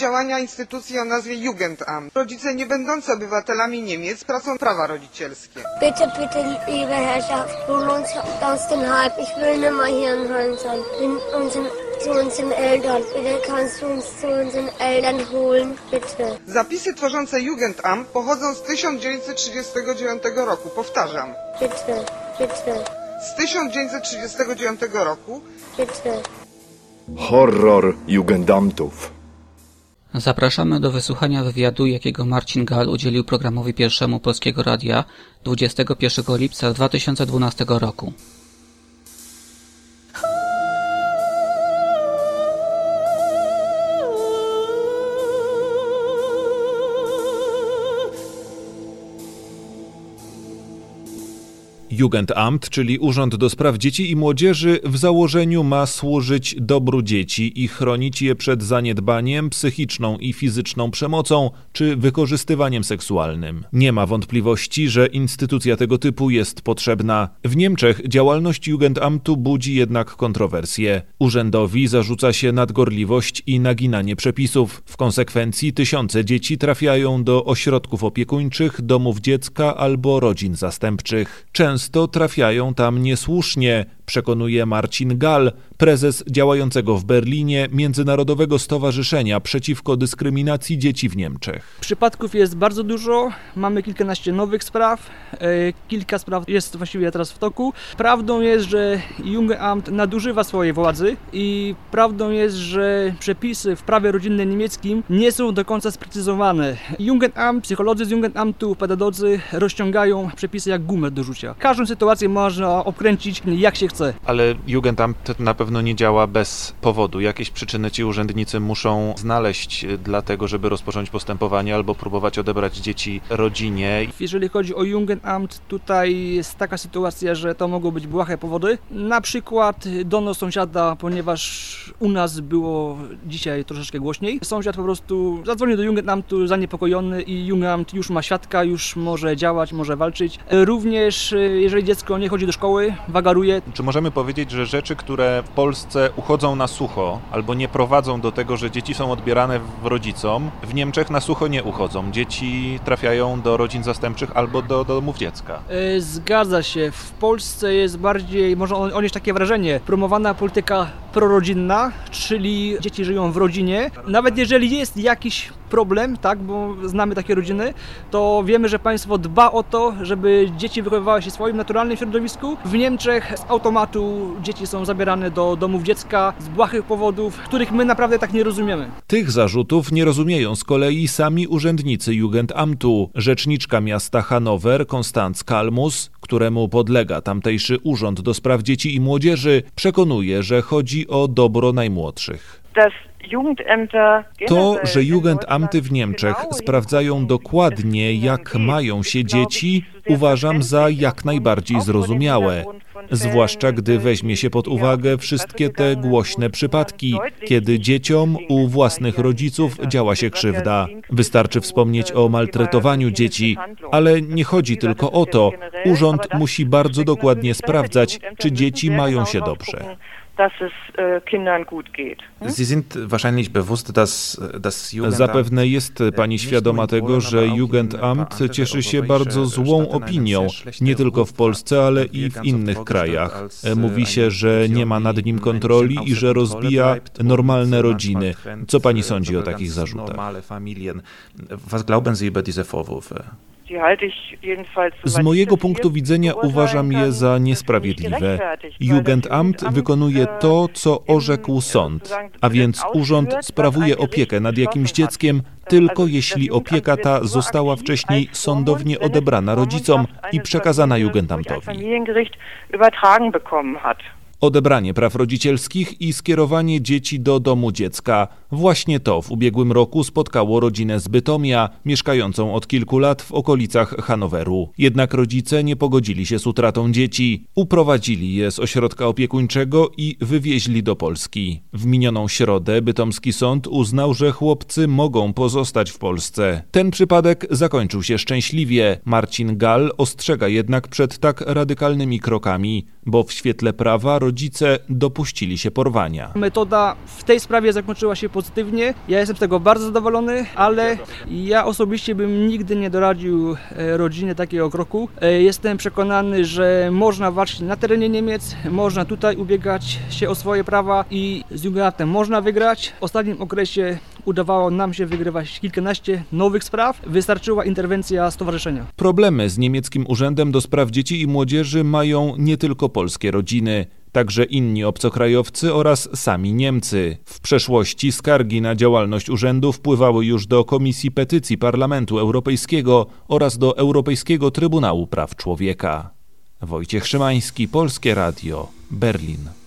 działania instytucji o nazwie Jugendamt. Rodzice nie będący obywatelami Niemiec tracą prawa rodzicielskie. Bitte, bitte, liebe Herrschaft, hol uns aus dem Hype. Ich will nicht mehr hier in unseren, zu unseren Eltern. Bitte kannst du uns zu unseren Eltern holen, bitte. Zapisy tworzące Jugendamt pochodzą z 1939 roku. Powtarzam, Bitte, bitte, z 1939 roku bitte. Horror Jugendamtów. Zapraszamy do wysłuchania wywiadu, jakiego Marcin Gal udzielił programowi pierwszemu Polskiego Radia 21 lipca 2012 roku. Jugendamt, czyli Urząd do Spraw Dzieci i Młodzieży, w założeniu ma służyć dobru dzieci i chronić je przed zaniedbaniem, psychiczną i fizyczną przemocą czy wykorzystywaniem seksualnym. Nie ma wątpliwości, że instytucja tego typu jest potrzebna. W Niemczech działalność Jugendamtu budzi jednak kontrowersje. Urzędowi zarzuca się nadgorliwość i naginanie przepisów. W konsekwencji tysiące dzieci trafiają do ośrodków opiekuńczych, domów dziecka albo rodzin zastępczych. Często często trafiają tam niesłusznie, przekonuje Marcin Gal, prezes działającego w Berlinie Międzynarodowego Stowarzyszenia Przeciwko Dyskryminacji Dzieci w Niemczech. Przypadków jest bardzo dużo, mamy kilkanaście nowych spraw, e, kilka spraw jest właściwie teraz w toku. Prawdą jest, że Jugendamt nadużywa swojej władzy i prawdą jest, że przepisy w prawie rodzinnym niemieckim nie są do końca sprecyzowane. Jugendamt, psycholodzy z Jugendamtu, pedagodzy rozciągają przepisy jak gumę do rzucia. Każdą sytuację można obkręcić jak się chce. Ale Jugendamt na pewno nie działa bez powodu. Jakieś przyczyny ci urzędnicy muszą znaleźć dla tego, żeby rozpocząć postępowanie albo próbować odebrać dzieci rodzinie. Jeżeli chodzi o Jugendamt, tutaj jest taka sytuacja, że to mogą być błahe powody. Na przykład donos sąsiada, ponieważ u nas było dzisiaj troszeczkę głośniej. Sąsiad po prostu zadzwonił do Jugendamtu zaniepokojony i Jugendamt już ma świadka, już może działać, może walczyć. Również jeżeli dziecko nie chodzi do szkoły, wagaruje. Czy możemy powiedzieć, że rzeczy, które w Polsce uchodzą na sucho albo nie prowadzą do tego, że dzieci są odbierane w rodzicom, w Niemczech na sucho nie uchodzą. Dzieci trafiają do rodzin zastępczych albo do, do domów dziecka. E, Zgadza się. W Polsce jest bardziej, może odnieść takie wrażenie, promowana polityka prorodzinna, czyli dzieci żyją w rodzinie. Nawet jeżeli jest jakiś problem, tak, bo znamy takie rodziny, to wiemy, że państwo dba o to, żeby dzieci wychowywały się w swoim naturalnym środowisku. W Niemczech z automatu dzieci są zabierane do domów dziecka z błahych powodów, których my naprawdę tak nie rozumiemy. Tych zarzutów nie rozumieją z kolei sami urzędnicy Jugendamtu. Rzeczniczka miasta Hanower, Konstanz Kalmus, któremu podlega tamtejszy Urząd do Spraw Dzieci i Młodzieży, przekonuje, że chodzi o dobro najmłodszych. To, że Jugendamty w Niemczech sprawdzają dokładnie, jak mają się dzieci, uważam za jak najbardziej zrozumiałe. Zwłaszcza gdy weźmie się pod uwagę wszystkie te głośne przypadki, kiedy dzieciom u własnych rodziców działa się krzywda. Wystarczy wspomnieć o maltretowaniu dzieci, ale nie chodzi tylko o to. Urząd musi bardzo dokładnie sprawdzać, czy dzieci mają się dobrze. Dass es äh, Kindern gut geht. Sie sind wahrscheinlich bewusst, dass das Zapewne jest pani świadoma tego, że Jugendamt cieszy się bardzo złą opinią, nie tylko w Polsce, ale i w innych krajach. Mówi się, że nie ma nad nim kontroli i że rozbija normalne rodziny. Co pani sądzi o takich zarzutach? Was glauben Sie über diese Vorwürfe? Z mojego punktu widzenia uważam je za niesprawiedliwe. Jugendamt wykonuje to, co orzekł sąd, a więc urząd sprawuje opiekę nad jakimś dzieckiem tylko jeśli opieka ta została wcześniej sądownie odebrana rodzicom i przekazana Jugendamtowi. Odebranie praw rodzicielskich i skierowanie dzieci do domu dziecka. Właśnie to w ubiegłym roku spotkało rodzinę z Bytomia, mieszkającą od kilku lat w okolicach Hanoweru. Jednak rodzice nie pogodzili się z utratą dzieci. Uprowadzili je z ośrodka opiekuńczego i wywieźli do Polski. W minioną środę bytomski sąd uznał, że chłopcy mogą pozostać w Polsce. Ten przypadek zakończył się szczęśliwie. Marcin Gal ostrzega jednak przed tak radykalnymi krokami, bo w świetle prawa rodzice dopuścili się porwania. Metoda w tej sprawie zakończyła się pozytywnie. Ja jestem z tego bardzo zadowolony, ale ja osobiście bym nigdy nie doradził e, rodzinie takiego kroku. E, Jestem przekonany, że można walczyć na terenie Niemiec, można tutaj ubiegać się o swoje prawa i z Jugendamtem można wygrać. W ostatnim okresie udawało nam się wygrywać kilkanaście nowych spraw. Wystarczyła interwencja stowarzyszenia. Problemy z niemieckim Urzędem do Spraw Dzieci i Młodzieży mają nie tylko polskie rodziny. Także inni obcokrajowcy oraz sami Niemcy. W przeszłości skargi na działalność urzędu wpływały już do Komisji Petycji Parlamentu Europejskiego oraz do Europejskiego Trybunału Praw Człowieka. Wojciech Szymański, Polskie Radio, Berlin.